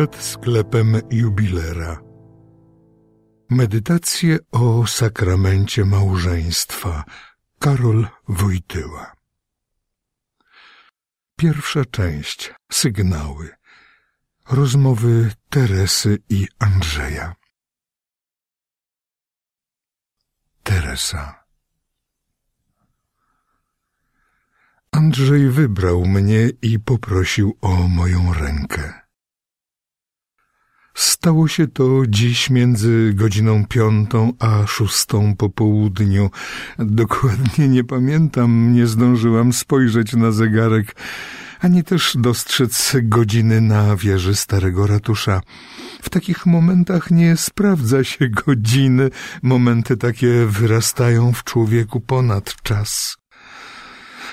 przed sklepem jubilera. Medytacje o sakramencie małżeństwa. Karol Wojtyła. Pierwsza część. Sygnały. Rozmowy Teresy i Andrzeja. Teresa. Andrzej wybrał mnie i poprosił o moją rękę. Stało się to dziś między godziną piątą a szóstą po południu. Dokładnie nie pamiętam, nie zdążyłam spojrzeć na zegarek, ani też dostrzec godziny na wieży starego ratusza. W takich momentach nie sprawdza się godziny, momenty takie wyrastają w człowieku ponad czas.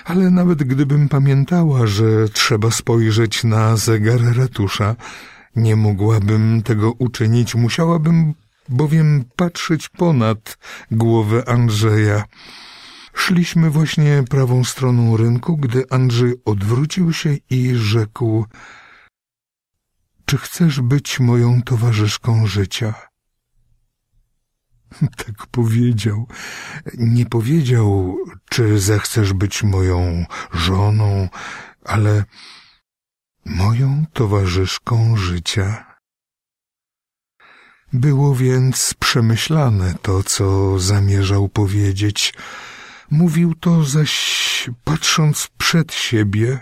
Ale nawet gdybym pamiętała, że trzeba spojrzeć na zegar ratusza, nie mogłabym tego uczynić, musiałabym bowiem patrzeć ponad głowę Andrzeja. Szliśmy właśnie prawą stroną rynku, gdy Andrzej odwrócił się i rzekł Czy chcesz być moją towarzyszką życia? Tak powiedział. Nie powiedział, czy zechcesz być moją żoną, ale moją towarzyszką życia. Było więc przemyślane to, co zamierzał powiedzieć. Mówił to zaś, patrząc przed siebie,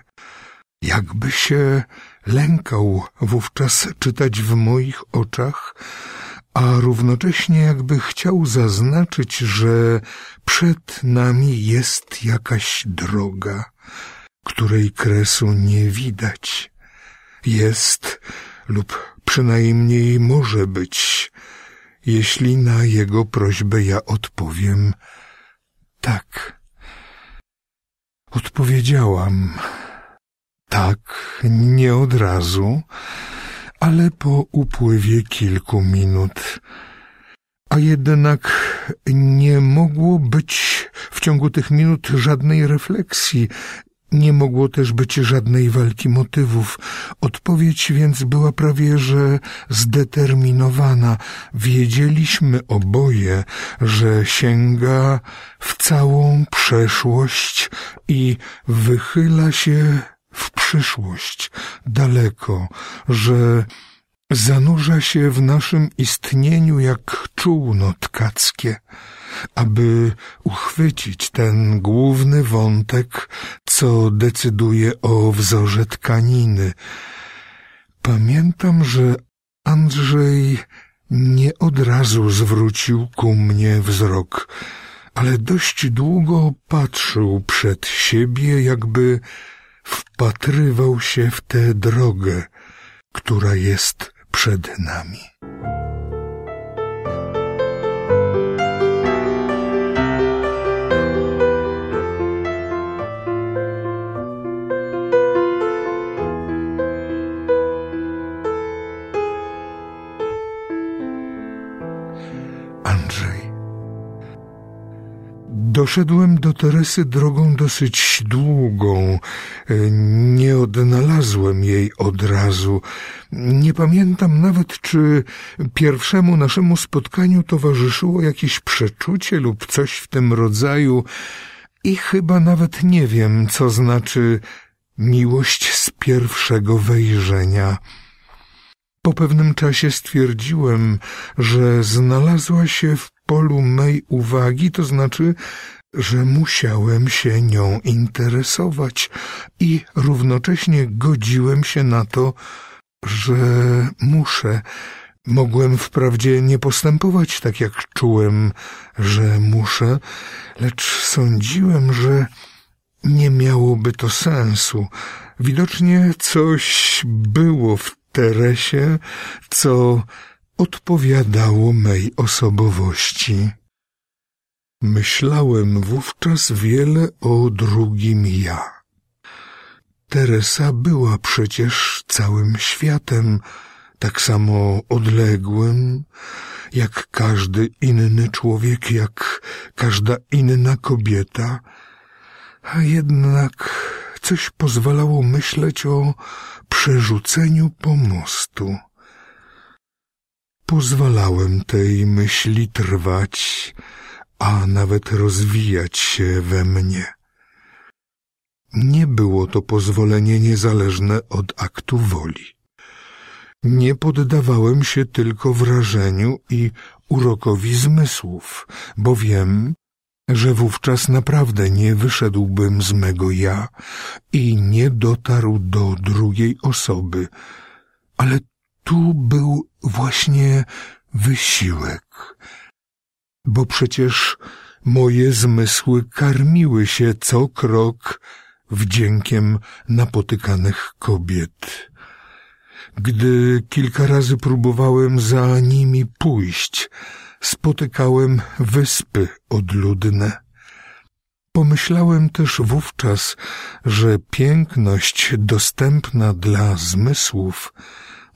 jakby się lękał wówczas czytać w moich oczach, a równocześnie jakby chciał zaznaczyć, że przed nami jest jakaś droga, której kresu nie widać jest lub przynajmniej może być, jeśli na jego prośbę ja odpowiem tak. Odpowiedziałam tak, nie od razu, ale po upływie kilku minut. A jednak nie mogło być w ciągu tych minut żadnej refleksji, nie mogło też być żadnej walki motywów. Odpowiedź więc była prawie że zdeterminowana. Wiedzieliśmy oboje, że sięga w całą przeszłość i wychyla się w przyszłość daleko, że zanurza się w naszym istnieniu jak czółno tkackie aby uchwycić ten główny wątek, co decyduje o wzorze tkaniny. Pamiętam, że Andrzej nie od razu zwrócił ku mnie wzrok, ale dość długo patrzył przed siebie, jakby wpatrywał się w tę drogę, która jest przed nami. Doszedłem do Teresy drogą dosyć długą. Nie odnalazłem jej od razu. Nie pamiętam nawet, czy pierwszemu naszemu spotkaniu towarzyszyło jakieś przeczucie lub coś w tym rodzaju. I chyba nawet nie wiem, co znaczy miłość z pierwszego wejrzenia. Po pewnym czasie stwierdziłem, że znalazła się w polu mej uwagi, to znaczy, że musiałem się nią interesować i równocześnie godziłem się na to, że muszę. Mogłem wprawdzie nie postępować tak, jak czułem, że muszę, lecz sądziłem, że nie miałoby to sensu. Widocznie coś było w Teresie, co odpowiadało mej osobowości. Myślałem wówczas wiele o drugim ja. Teresa była przecież całym światem, tak samo odległym, jak każdy inny człowiek, jak każda inna kobieta, a jednak coś pozwalało myśleć o przerzuceniu pomostu pozwalałem tej myśli trwać, a nawet rozwijać się we mnie. Nie było to pozwolenie niezależne od aktu woli. Nie poddawałem się tylko wrażeniu i urokowi zmysłów, bo wiem, że wówczas naprawdę nie wyszedłbym z mego ja i nie dotarł do drugiej osoby, ale tu był właśnie wysiłek, bo przecież moje zmysły karmiły się co krok wdziękiem napotykanych kobiet. Gdy kilka razy próbowałem za nimi pójść, spotykałem wyspy odludne. Pomyślałem też wówczas, że piękność dostępna dla zmysłów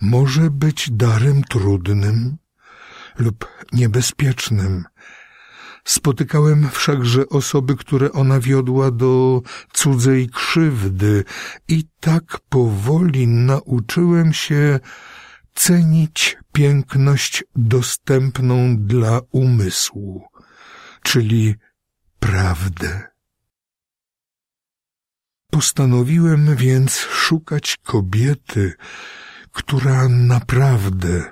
może być darem trudnym lub niebezpiecznym. Spotykałem wszakże osoby, które ona wiodła do cudzej krzywdy i tak powoli nauczyłem się cenić piękność dostępną dla umysłu, czyli prawdę. Postanowiłem więc szukać kobiety, która naprawdę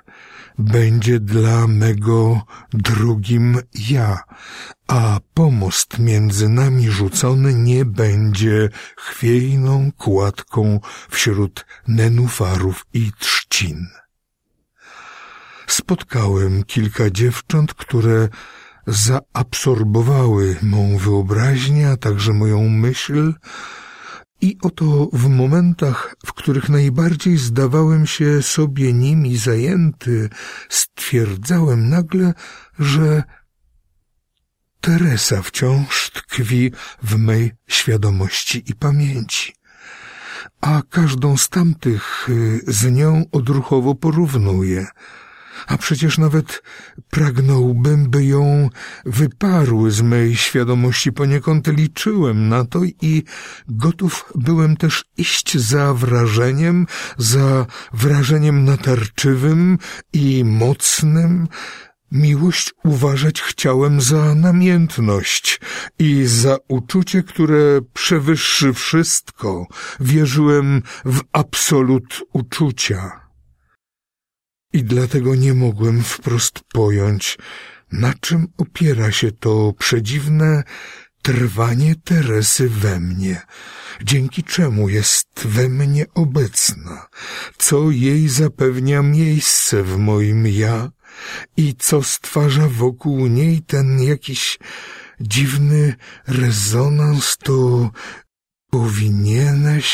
będzie dla mego drugim ja, a pomost między nami rzucony nie będzie chwiejną kładką wśród nenufarów i trzcin. Spotkałem kilka dziewcząt, które zaabsorbowały mą wyobraźnię, a także moją myśl, i oto w momentach, w których najbardziej zdawałem się sobie nimi zajęty, stwierdzałem nagle, że Teresa wciąż tkwi w mej świadomości i pamięci, a każdą z tamtych y, z nią odruchowo porównuję – a przecież nawet pragnąłbym, by ją wyparły z mej świadomości. Poniekąd liczyłem na to i gotów byłem też iść za wrażeniem, za wrażeniem natarczywym i mocnym, Miłość uważać chciałem za namiętność i za uczucie, które przewyższy wszystko. Wierzyłem w absolut uczucia i dlatego nie mogłem wprost pojąć, na czym opiera się to przedziwne trwanie Teresy we mnie, dzięki czemu jest we mnie obecna, co jej zapewnia miejsce w moim ja i co stwarza wokół niej ten jakiś dziwny rezonans, to powinieneś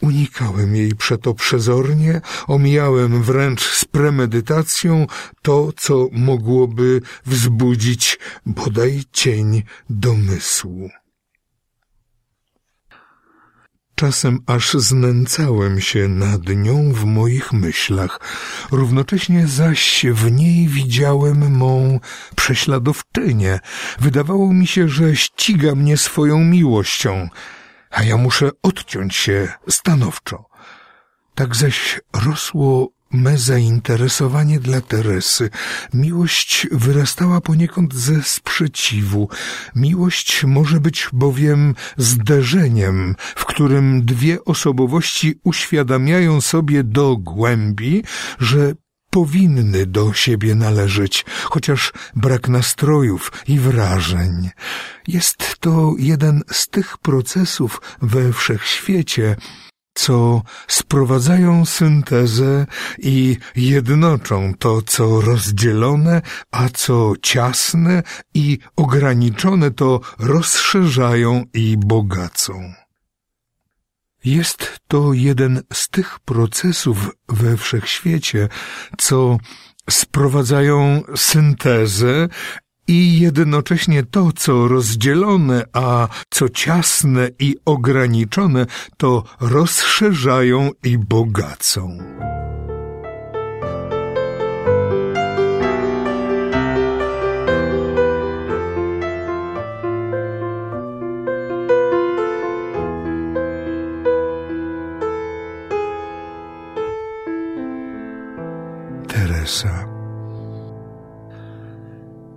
Unikałem jej przeto przezornie, omijałem wręcz z premedytacją to, co mogłoby wzbudzić bodaj cień domysłu. Czasem aż znęcałem się nad nią w moich myślach, równocześnie zaś w niej widziałem mą prześladowczynię. Wydawało mi się, że ściga mnie swoją miłością – a ja muszę odciąć się stanowczo. Tak zaś rosło me zainteresowanie dla Teresy. Miłość wyrastała poniekąd ze sprzeciwu. Miłość może być bowiem zderzeniem, w którym dwie osobowości uświadamiają sobie do głębi, że powinny do siebie należeć, chociaż brak nastrojów i wrażeń. Jest to jeden z tych procesów we wszechświecie, co sprowadzają syntezę i jednoczą to, co rozdzielone, a co ciasne i ograniczone, to rozszerzają i bogacą. Jest to jeden z tych procesów we wszechświecie, co sprowadzają syntezę i jednocześnie to, co rozdzielone, a co ciasne i ograniczone, to rozszerzają i bogacą.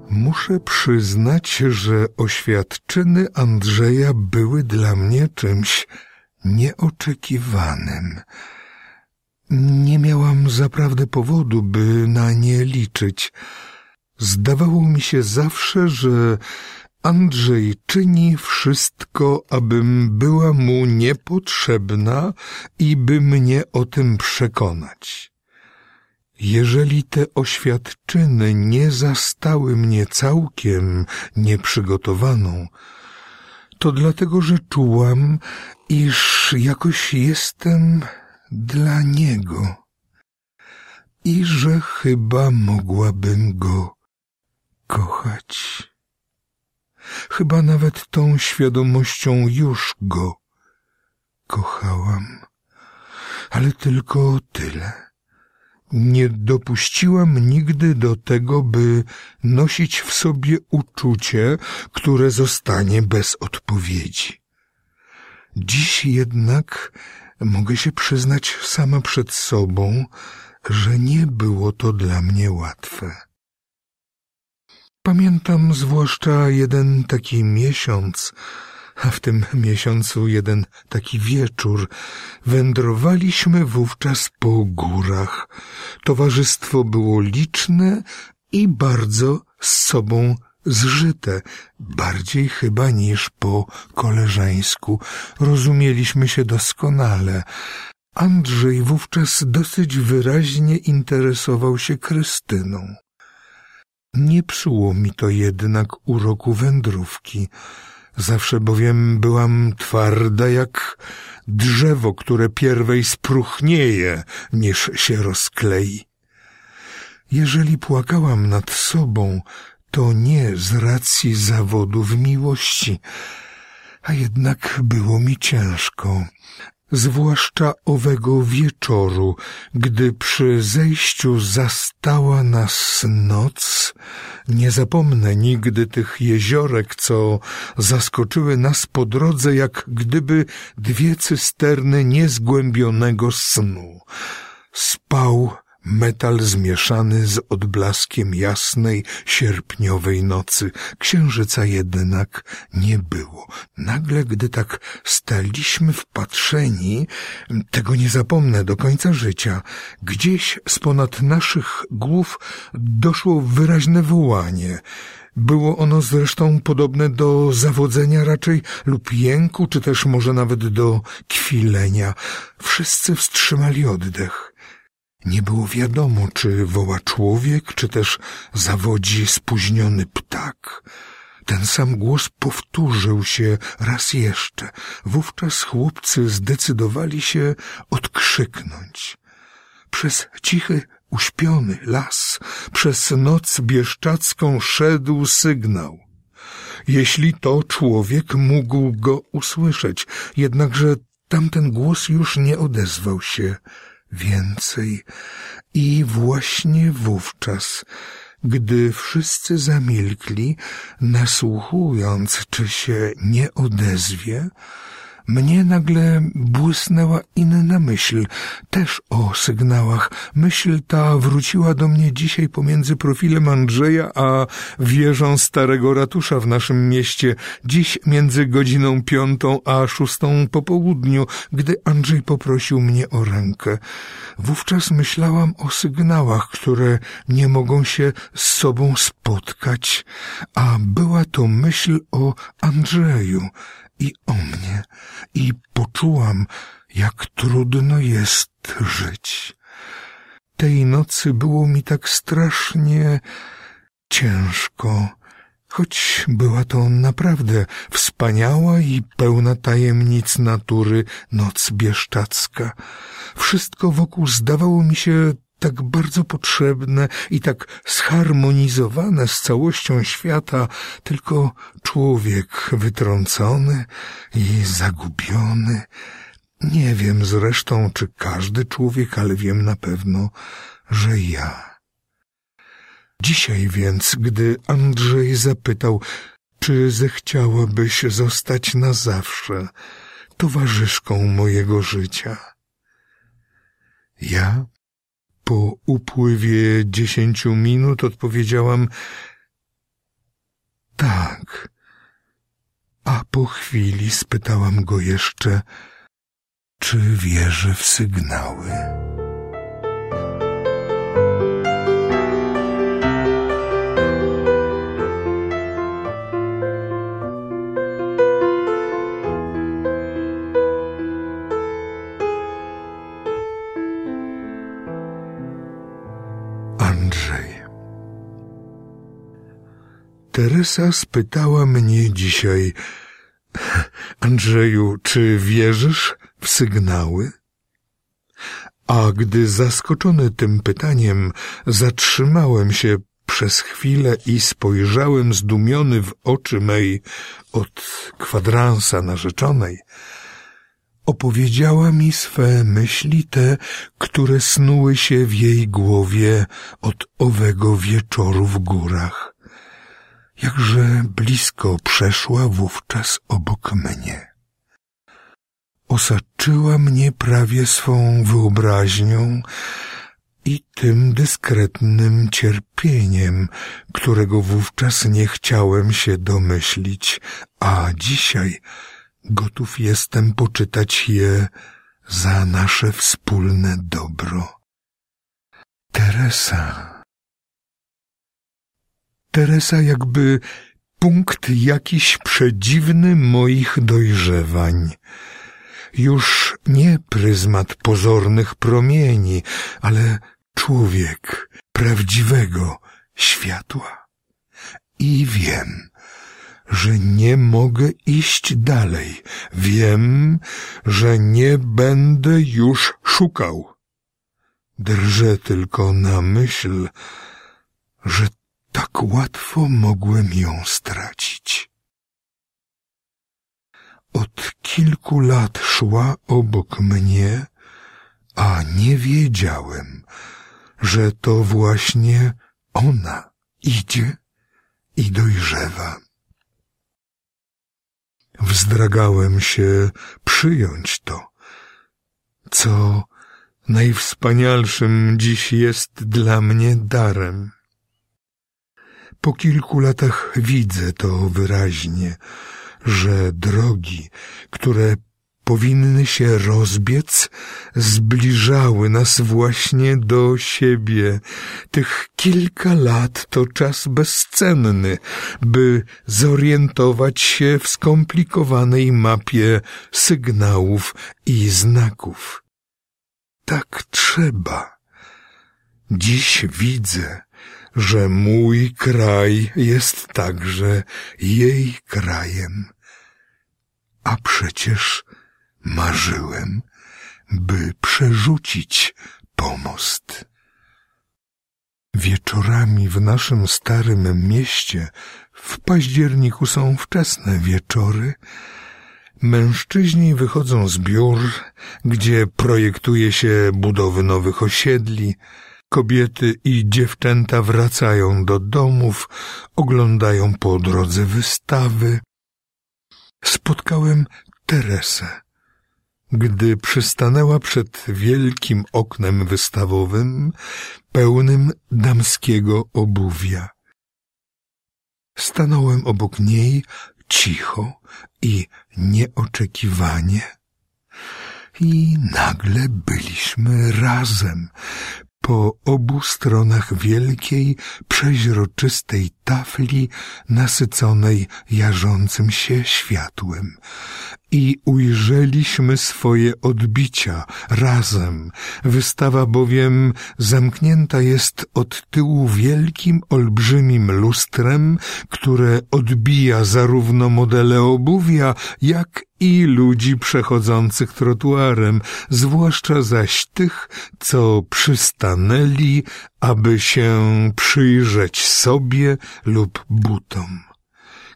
Muszę przyznać, że oświadczyny Andrzeja były dla mnie czymś nieoczekiwanym. Nie miałam zaprawdę powodu, by na nie liczyć. Zdawało mi się zawsze, że Andrzej czyni wszystko, abym była mu niepotrzebna i by mnie o tym przekonać. Jeżeli te oświadczyny nie zastały mnie całkiem nieprzygotowaną, to dlatego, że czułam, iż jakoś jestem dla niego i że chyba mogłabym go kochać. Chyba nawet tą świadomością już go kochałam, ale tylko tyle. Nie dopuściłam nigdy do tego, by nosić w sobie uczucie, które zostanie bez odpowiedzi. Dziś jednak mogę się przyznać sama przed sobą, że nie było to dla mnie łatwe. Pamiętam zwłaszcza jeden taki miesiąc, a w tym miesiącu jeden taki wieczór. Wędrowaliśmy wówczas po górach. Towarzystwo było liczne i bardzo z sobą zżyte, bardziej chyba niż po koleżeńsku. Rozumieliśmy się doskonale. Andrzej wówczas dosyć wyraźnie interesował się Krystyną. Nie psuło mi to jednak uroku wędrówki. Zawsze bowiem byłam twarda jak drzewo, które pierwej spruchnieje, niż się rozklei. Jeżeli płakałam nad sobą, to nie z racji zawodu w miłości, a jednak było mi ciężko zwłaszcza owego wieczoru, gdy przy zejściu zastała nas noc. Nie zapomnę nigdy tych jeziorek, co zaskoczyły nas po drodze, jak gdyby dwie cysterny niezgłębionego snu. Spał metal zmieszany z odblaskiem jasnej, sierpniowej nocy. Księżyca jednak nie było. Nagle, gdy tak staliśmy wpatrzeni, tego nie zapomnę do końca życia, gdzieś z ponad naszych głów doszło wyraźne wołanie. Było ono zresztą podobne do zawodzenia raczej lub jęku, czy też może nawet do kwilenia. Wszyscy wstrzymali oddech. Nie było wiadomo, czy woła człowiek, czy też zawodzi spóźniony ptak. Ten sam głos powtórzył się raz jeszcze. Wówczas chłopcy zdecydowali się odkrzyknąć. Przez cichy, uśpiony las, przez noc bieszczacką szedł sygnał. Jeśli to człowiek mógł go usłyszeć, jednakże tamten głos już nie odezwał się więcej. I właśnie wówczas, gdy wszyscy zamilkli, nasłuchując, czy się nie odezwie, mnie nagle błysnęła inna myśl, też o sygnałach. Myśl ta wróciła do mnie dzisiaj pomiędzy profilem Andrzeja a wieżą starego ratusza w naszym mieście, dziś między godziną piątą a szóstą po południu, gdy Andrzej poprosił mnie o rękę. Wówczas myślałam o sygnałach, które nie mogą się z sobą spotkać, a była to myśl o Andrzeju, i o mnie i poczułam, jak trudno jest żyć. Tej nocy było mi tak strasznie ciężko, choć była to naprawdę wspaniała i pełna tajemnic natury noc bieszczacka. Wszystko wokół zdawało mi się tak bardzo potrzebne i tak zharmonizowane z całością świata, tylko człowiek wytrącony i zagubiony. Nie wiem zresztą, czy każdy człowiek, ale wiem na pewno, że ja. Dzisiaj więc, gdy Andrzej zapytał, czy zechciałabyś zostać na zawsze towarzyszką mojego życia, ja Po upływie dziesięciu minut odpowiedziałam tak. A po chwili spytałam go jeszcze, czy wierzy w sygnały. Teresa spytała mnie dzisiaj, Andrzeju, czy wierzysz w sygnały? A gdy zaskoczony tym pytaniem zatrzymałem się przez chwilę i spojrzałem zdumiony w oczy mej od kwadransa narzeczonej, opowiedziała mi swe myśli te, które snuły się w jej głowie od owego wieczoru w górach. Jakże blisko przeszła wówczas obok mnie. Osaczyła mnie prawie swą wyobraźnią i tym dyskretnym cierpieniem, którego wówczas nie chciałem się domyślić, a dzisiaj gotów jestem poczytać je za nasze wspólne dobro. Teresa. Teresa jakby punkt jakiś przedziwny moich dojrzewań. Już nie pryzmat pozornych promieni, ale człowiek prawdziwego światła. I wiem, że nie mogę iść dalej. Wiem, że nie będę już szukał. Drżę tylko na myśl, że tak łatwo mogłem ją stracić. Od kilku lat szła obok mnie, a nie wiedziałem, że to właśnie ona idzie i dojrzewa. Wzdragałem się przyjąć to, co najwspanialszym dziś jest dla mnie darem. Po kilku latach widzę to wyraźnie, że drogi, które powinny się rozbiec, zbliżały nas właśnie do siebie. Tych kilka lat to czas bezcenny, by zorientować się w skomplikowanej mapie sygnałów i znaków. Tak trzeba. Dziś widzę, że mój kraj jest także jej krajem. A przecież marzyłem, by przerzucić pomost. Wieczorami w naszym starym mieście w październiku są wczesne wieczory. Mężczyźni wychodzą z biur, gdzie projektuje się budowy nowych osiedli, Kobiety i dziewczęta wracają do domów, oglądają po drodze wystawy. Spotkałem Teresę, gdy przystanęła przed wielkim oknem wystawowym, pełnym damskiego obuwia. Stanąłem obok niej cicho i nieoczekiwanie. I nagle byliśmy razem, po obu stronach wielkiej, przeźroczystej tafli nasyconej jarzącym się światłem i ujrzeliśmy swoje odbicia razem. Wystawa bowiem zamknięta jest od tyłu wielkim, olbrzymim lustrem, które odbija zarówno modele obuwia, jak i ludzi przechodzących trotuarem, zwłaszcza zaś tych, co przystanęli, aby się przyjrzeć sobie lub butom.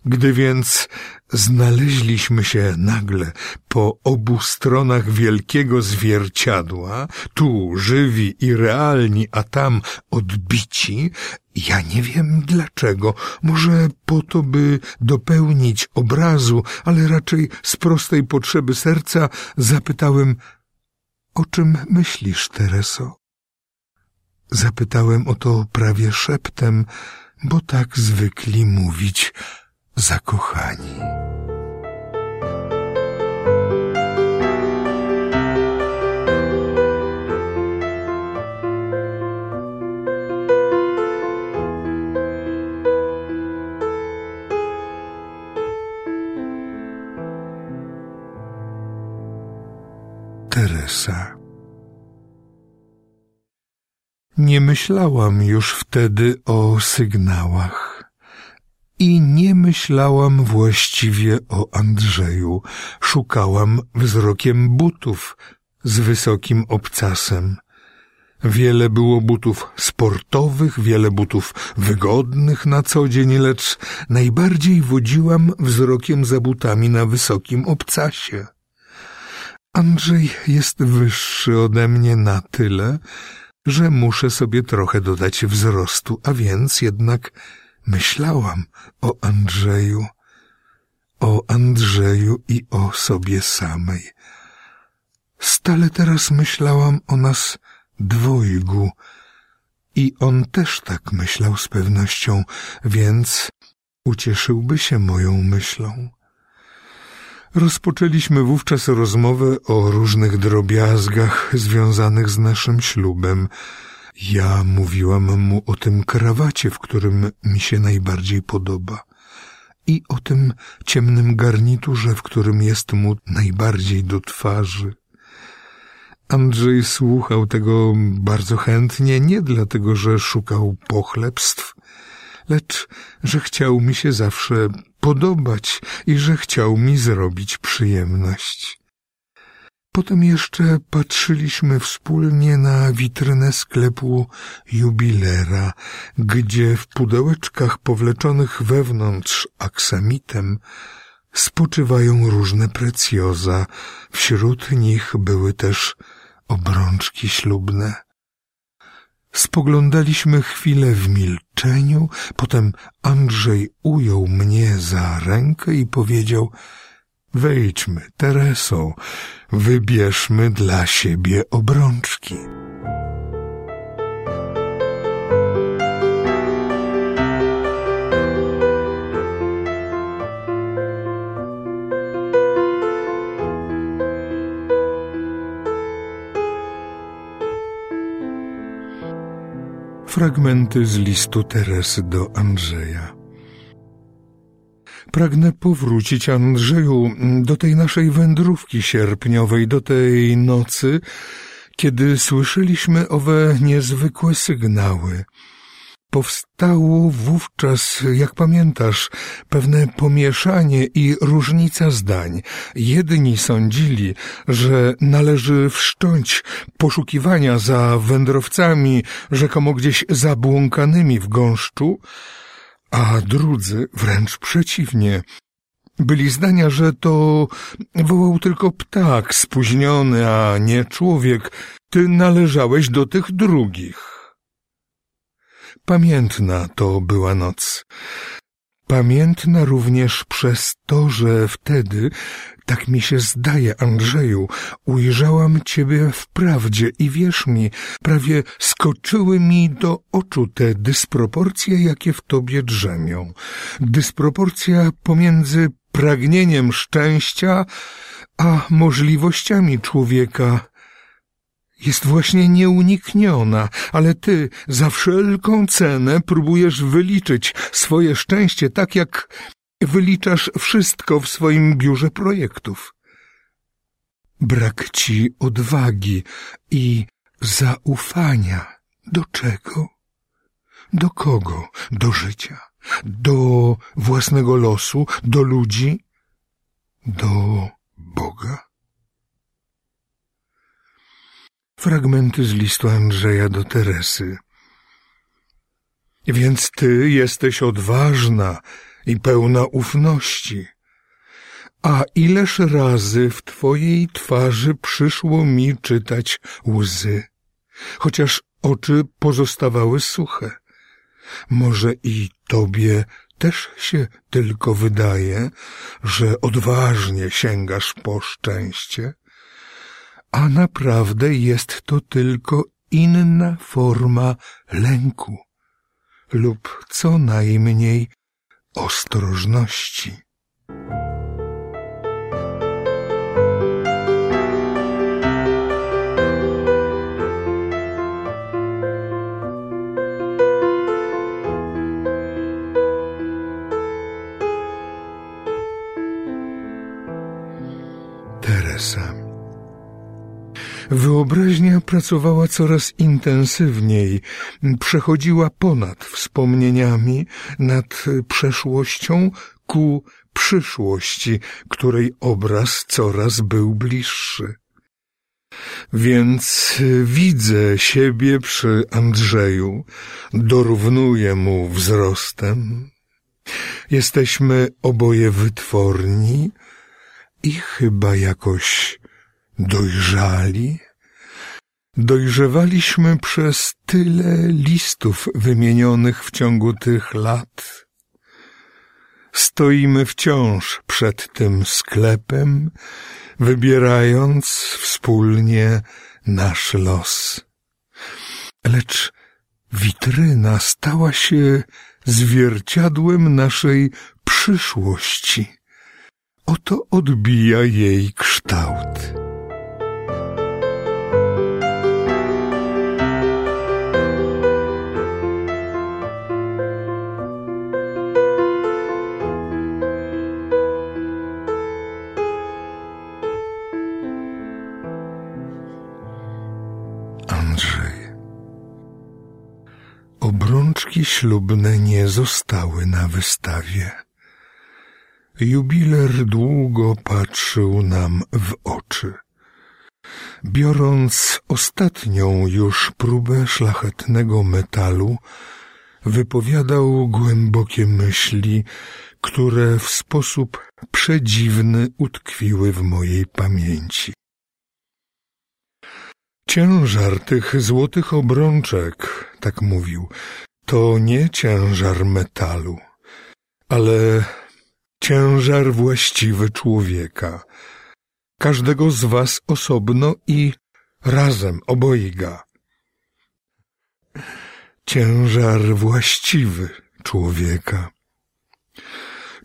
Gdy więc znaleźliśmy się nagle po obu stronach wielkiego zwierciadła, tu żywi i realni, a tam odbici, ja nie wiem dlaczego, może po to, by dopełnić obrazu, ale raczej z prostej potrzeby serca zapytałem, o czym myślisz, Tereso? Zapytałem o to prawie szeptem, bo tak zwykli mówić zakochani. Teresa. Nie myślałam już wtedy o sygnałach. I nie myślałam właściwie o Andrzeju. Szukałam wzrokiem butów z wysokim obcasem. Wiele było butów sportowych, wiele butów wygodnych na co dzień, lecz najbardziej wodziłam wzrokiem za butami na wysokim obcasie. Andrzej jest wyższy ode mnie na tyle, że muszę sobie trochę dodać wzrostu, a więc jednak myślałam o Andrzeju, o Andrzeju i o sobie samej. Stale teraz myślałam o nas dwojgu i on też tak myślał z pewnością, więc ucieszyłby się moją myślą. Rozpoczęliśmy wówczas rozmowę o różnych drobiazgach związanych z naszym ślubem. Ja mówiłam mu o tym krawacie, w którym mi się najbardziej podoba i o tym ciemnym garniturze, w którym jest mu najbardziej do twarzy. Andrzej słuchał tego bardzo chętnie, nie dlatego, że szukał pochlebstw, lecz że chciał mi się zawsze podobać i że chciał mi zrobić przyjemność. Potem jeszcze patrzyliśmy wspólnie na witrynę sklepu jubilera, gdzie w pudełeczkach powleczonych wewnątrz aksamitem spoczywają różne precjoza. Wśród nich były też obrączki ślubne. Spoglądaliśmy chwilę w milczeniu, potem Andrzej ujął mnie za rękę i powiedział Wejdźmy, Tereso, wybierzmy dla siebie obrączki. Fragmenty z listu Teresy do Andrzeja. Pragnę powrócić, Andrzeju, do tej naszej wędrówki sierpniowej, do tej nocy, kiedy słyszeliśmy owe niezwykłe sygnały. Powstało wówczas, jak pamiętasz, pewne pomieszanie i różnica zdań. Jedni sądzili, że należy wszcząć poszukiwania za wędrowcami, rzekomo gdzieś zabłąkanymi w gąszczu, a drudzy wręcz przeciwnie. Byli zdania, że to wołał tylko ptak spóźniony, a nie człowiek. Ty należałeś do tych drugich. Pamiętna to była noc. Pamiętna również przez to, że wtedy, tak mi się zdaje, Andrzeju, ujrzałam ciebie wprawdzie i wierz mi, prawie skoczyły mi do oczu te dysproporcje, jakie w tobie drzemią. Dysproporcja pomiędzy pragnieniem szczęścia, a możliwościami człowieka, jest właśnie nieunikniona, ale ty za wszelką cenę próbujesz wyliczyć swoje szczęście tak, jak wyliczasz wszystko w swoim biurze projektów. Brak ci odwagi i zaufania. Do czego? Do kogo? Do życia? Do własnego losu? Do ludzi? Do Boga? Fragmenty z listu Andrzeja do Teresy. Więc ty jesteś odważna i pełna ufności. A ileż razy w twojej twarzy przyszło mi czytać łzy, chociaż oczy pozostawały suche. Może i tobie też się tylko wydaje, że odważnie sięgasz po szczęście? A naprawdę jest to tylko inna forma lęku lub co najmniej ostrożności. Wyobraźnia pracowała coraz intensywniej, przechodziła ponad wspomnieniami, nad przeszłością ku przyszłości, której obraz coraz był bliższy. Więc widzę siebie przy Andrzeju, dorównuję mu wzrostem. Jesteśmy oboje wytworni i chyba jakoś dojrzali. Dojrzewaliśmy przez tyle listów wymienionych w ciągu tych lat. Stoimy wciąż przed tym sklepem, wybierając wspólnie nasz los. Lecz witryna stała się zwierciadłem naszej przyszłości. Oto odbija jej kształt. Obrączki ślubne nie zostały na wystawie. Jubiler długo patrzył nam w oczy. Biorąc ostatnią już próbę szlachetnego metalu, wypowiadał głębokie myśli, które w sposób przedziwny utkwiły w mojej pamięci. Ciężar tych złotych obrączek, tak mówił, to nie ciężar metalu, ale ciężar właściwy człowieka, każdego z was osobno i razem obojga. Ciężar właściwy człowieka.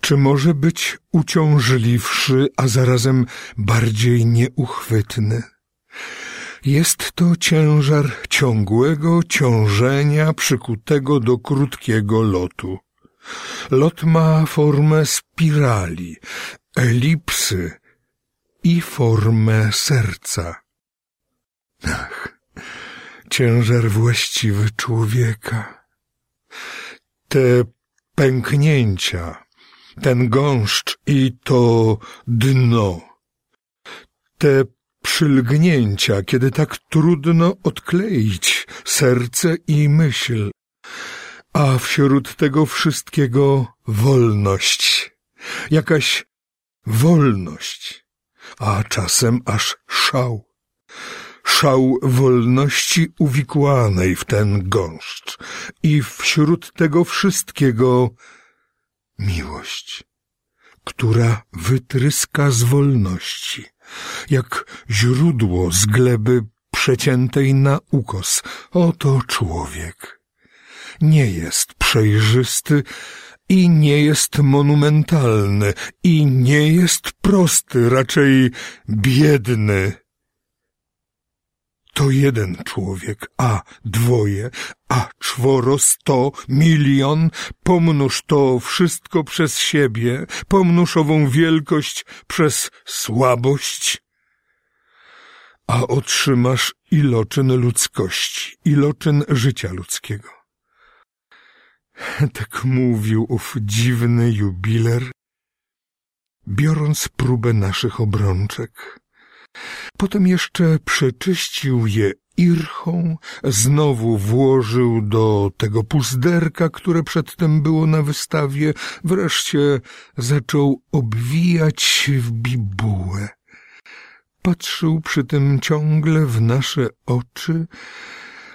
Czy może być uciążliwszy, a zarazem bardziej nieuchwytny? Jest to ciężar ciągłego ciążenia przykutego do krótkiego lotu. Lot ma formę spirali, elipsy i formę serca. Ach, ciężar właściwy człowieka. Te pęknięcia, ten gąszcz i to dno, te przylgnięcia, kiedy tak trudno odkleić serce i myśl, a wśród tego wszystkiego wolność, jakaś wolność, a czasem aż szał. Szał wolności uwikłanej w ten gąszcz i wśród tego wszystkiego miłość, która wytryska z wolności jak źródło z gleby przeciętej na ukos. Oto człowiek. Nie jest przejrzysty i nie jest monumentalny i nie jest prosty, raczej biedny. To jeden człowiek, a dwoje, a czworo, sto, milion, pomnóż to wszystko przez siebie, pomnóż ową wielkość przez słabość, a otrzymasz iloczyn ludzkości, iloczyn życia ludzkiego. Tak mówił ów dziwny jubiler, biorąc próbę naszych obrączek. Potem jeszcze przeczyścił je irchą, znowu włożył do tego puzderka, które przedtem było na wystawie, wreszcie zaczął obwijać w bibułę. Patrzył przy tym ciągle w nasze oczy,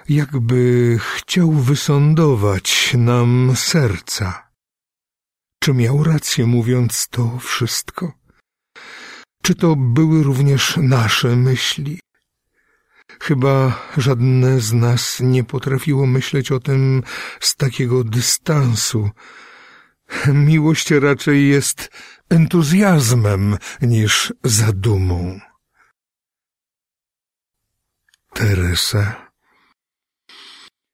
jakby chciał wysądować nam serca. Czy miał rację mówiąc to wszystko? Czy to były również nasze myśli? Chyba żadne z nas nie potrafiło myśleć o tym z takiego dystansu. Miłość raczej jest entuzjazmem niż zadumą. Teresa.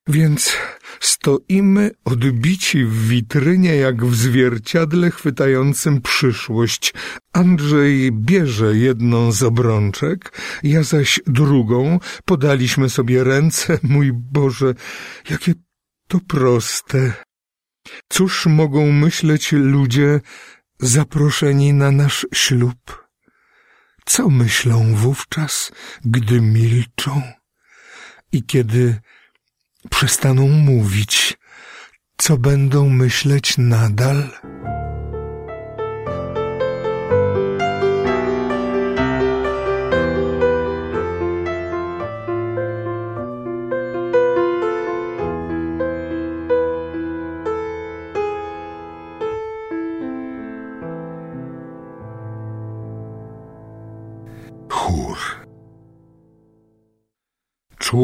Więc stoimy odbici w witrynie jak w zwierciadle chwytającym przyszłość. Andrzej bierze jedną z obrączek, ja zaś drugą. Podaliśmy sobie ręce. Mój Boże, jakie to proste. Cóż mogą myśleć ludzie zaproszeni na nasz ślub? Co myślą wówczas, gdy milczą i kiedy przestaną mówić, co będą myśleć nadal?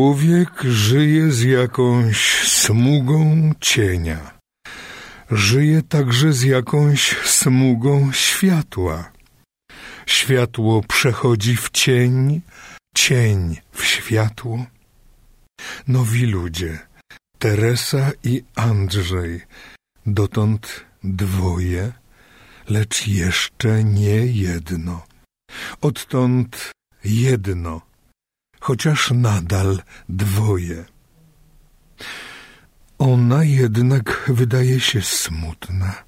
Człowiek żyje z jakąś smugą cienia. Żyje także z jakąś smugą światła. Światło przechodzi w cień, cień w światło. Nowi ludzie, Teresa i Andrzej, dotąd dwoje, lecz jeszcze nie jedno. Odtąd jedno, chociaż nadal dwoje. Ona jednak wydaje się smutna.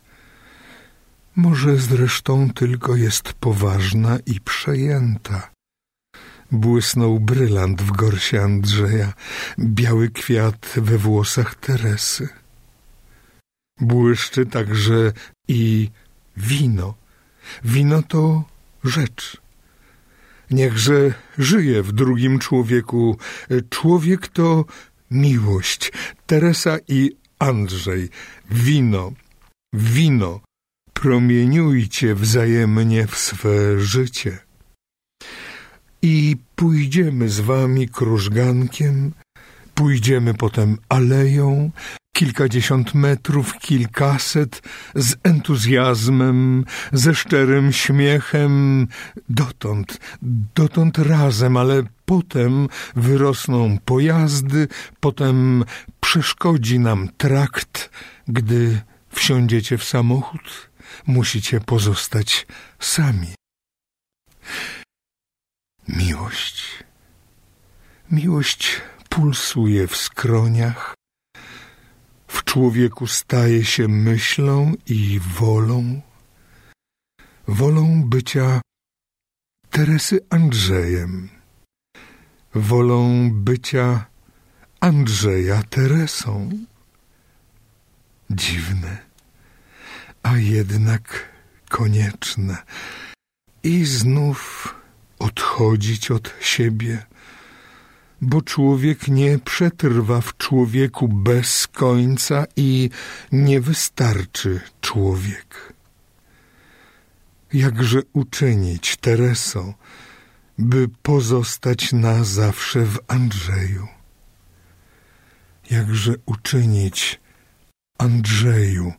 Może zresztą tylko jest poważna i przejęta. Błysnął brylant w gorsie Andrzeja, biały kwiat we włosach Teresy. Błyszczy także i wino. Wino to rzecz. Niechże żyje w drugim człowieku. Człowiek to miłość. Teresa i Andrzej. Wino. Wino. Promieniujcie wzajemnie w swe życie. I pójdziemy z wami krużgankiem, pójdziemy potem aleją, kilkadziesiąt metrów, kilkaset, z entuzjazmem, ze szczerym śmiechem, dotąd, dotąd razem, ale potem wyrosną pojazdy, potem przeszkodzi nam trakt, gdy wsiądziecie w samochód, musicie pozostać sami. Miłość. Miłość pulsuje w skroniach, w człowieku staje się myślą i wolą, wolą bycia Teresy Andrzejem, wolą bycia Andrzeja Teresą. Dziwne, a jednak konieczne. I znów odchodzić od siebie bo człowiek nie przetrwa w człowieku bez końca i nie wystarczy człowiek. Jakże uczynić, Tereso, by pozostać na zawsze w Andrzeju? Jakże uczynić, Andrzeju,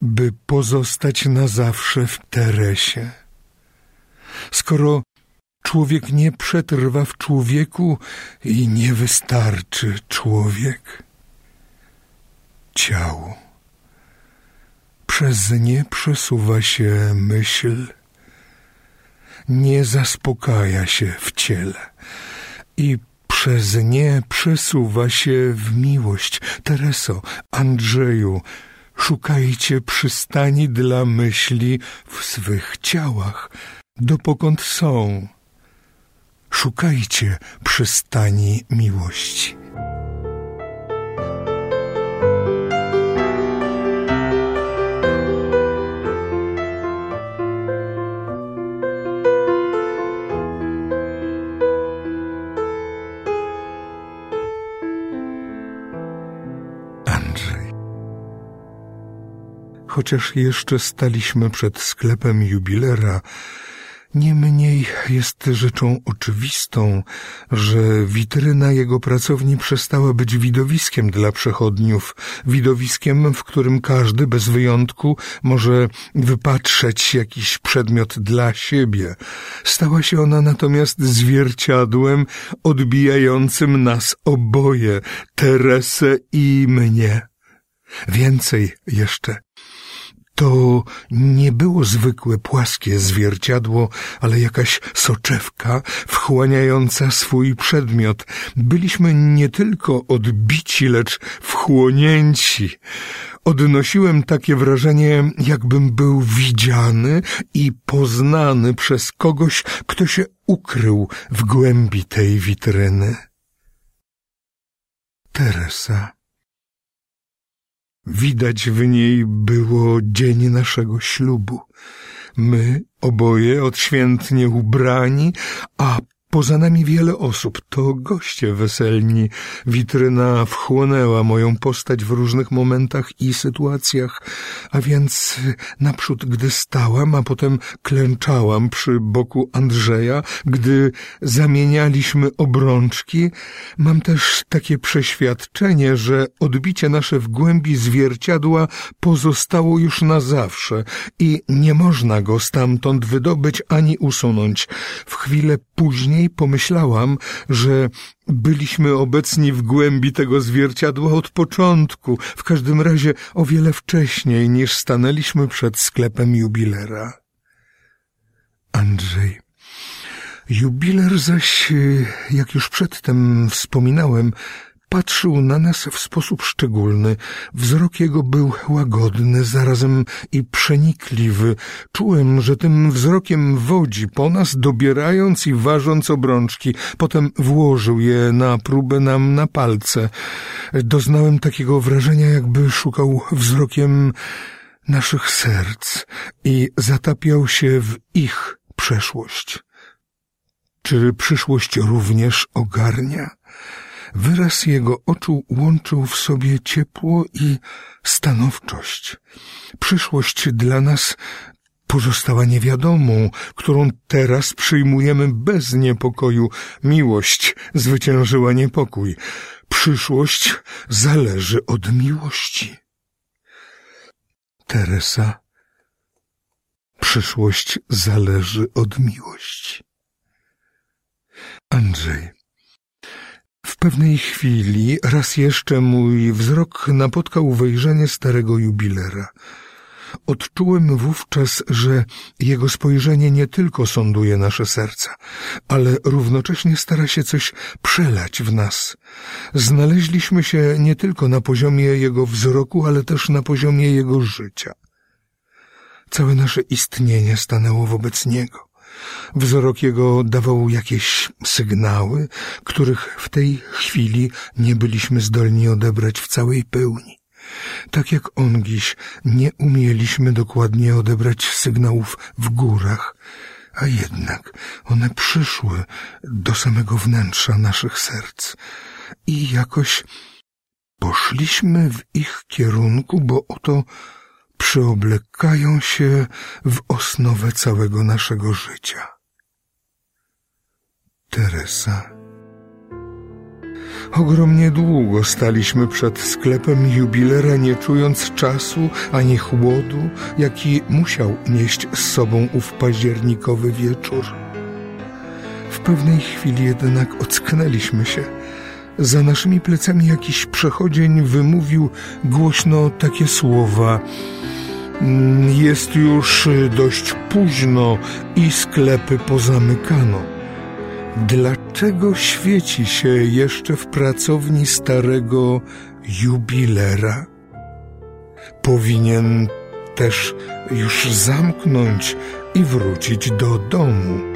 by pozostać na zawsze w Teresie? Skoro Człowiek nie przetrwa w człowieku i nie wystarczy człowiek. Ciało. Przez nie przesuwa się myśl, nie zaspokaja się w ciele i przez nie przesuwa się w miłość. Tereso, Andrzeju, szukajcie przystani dla myśli w swych ciałach, dopokąd są szukajcie przystani miłości. Andrzej. Chociaż jeszcze staliśmy przed sklepem jubilera, Niemniej jest rzeczą oczywistą, że witryna jego pracowni przestała być widowiskiem dla przechodniów, widowiskiem, w którym każdy bez wyjątku może wypatrzeć jakiś przedmiot dla siebie. Stała się ona natomiast zwierciadłem odbijającym nas oboje, Teresę i mnie. Więcej jeszcze. To nie było zwykłe płaskie zwierciadło, ale jakaś soczewka wchłaniająca swój przedmiot. Byliśmy nie tylko odbici, lecz wchłonięci. Odnosiłem takie wrażenie, jakbym był widziany i poznany przez kogoś, kto się ukrył w głębi tej witryny. Teresa Widać w niej było dzień naszego ślubu. My, oboje odświętnie ubrani, a Poza nami wiele osób, to goście weselni. Witryna wchłonęła moją postać w różnych momentach i sytuacjach, a więc naprzód, gdy stałam, a potem klęczałam przy boku Andrzeja, gdy zamienialiśmy obrączki, mam też takie przeświadczenie, że odbicie nasze w głębi zwierciadła pozostało już na zawsze i nie można go stamtąd wydobyć ani usunąć. W chwilę później Pomyślałam, że byliśmy obecni w głębi tego zwierciadła od początku, w każdym razie o wiele wcześniej niż stanęliśmy przed sklepem jubilera. Andrzej. Jubiler zaś, jak już przedtem wspominałem, Patrzył na nas w sposób szczególny. Wzrok jego był łagodny, zarazem i przenikliwy. Czułem, że tym wzrokiem wodzi po nas, dobierając i ważąc obrączki. Potem włożył je na próbę nam na palce. Doznałem takiego wrażenia, jakby szukał wzrokiem naszych serc i zatapiał się w ich przeszłość. Czy przyszłość również ogarnia? Wyraz jego oczu łączył w sobie ciepło i stanowczość. Przyszłość dla nas pozostała niewiadomą, którą teraz przyjmujemy bez niepokoju. Miłość zwyciężyła niepokój. Przyszłość zależy od miłości. Teresa, przyszłość zależy od miłości. Andrzej. Pewnej chwili raz jeszcze mój wzrok napotkał wejrzenie starego jubilera. Odczułem wówczas, że jego spojrzenie nie tylko sąduje nasze serca, ale równocześnie stara się coś przelać w nas. Znaleźliśmy się nie tylko na poziomie jego wzroku, ale też na poziomie jego życia. Całe nasze istnienie stanęło wobec niego. Wzrok jego dawał jakieś sygnały, których w tej chwili nie byliśmy zdolni odebrać w całej pełni. Tak jak on dziś nie umieliśmy dokładnie odebrać sygnałów w górach, a jednak one przyszły do samego wnętrza naszych serc i jakoś poszliśmy w ich kierunku, bo oto przyoblekają się w osnowę całego naszego życia. Teresa. Ogromnie długo staliśmy przed sklepem jubilera, nie czując czasu ani chłodu, jaki musiał nieść z sobą ów październikowy wieczór. W pewnej chwili jednak ocknęliśmy się. Za naszymi plecami jakiś przechodzień wymówił głośno takie słowa – jest już dość późno i sklepy pozamykano. Dlaczego świeci się jeszcze w pracowni starego jubilera? Powinien też już zamknąć i wrócić do domu.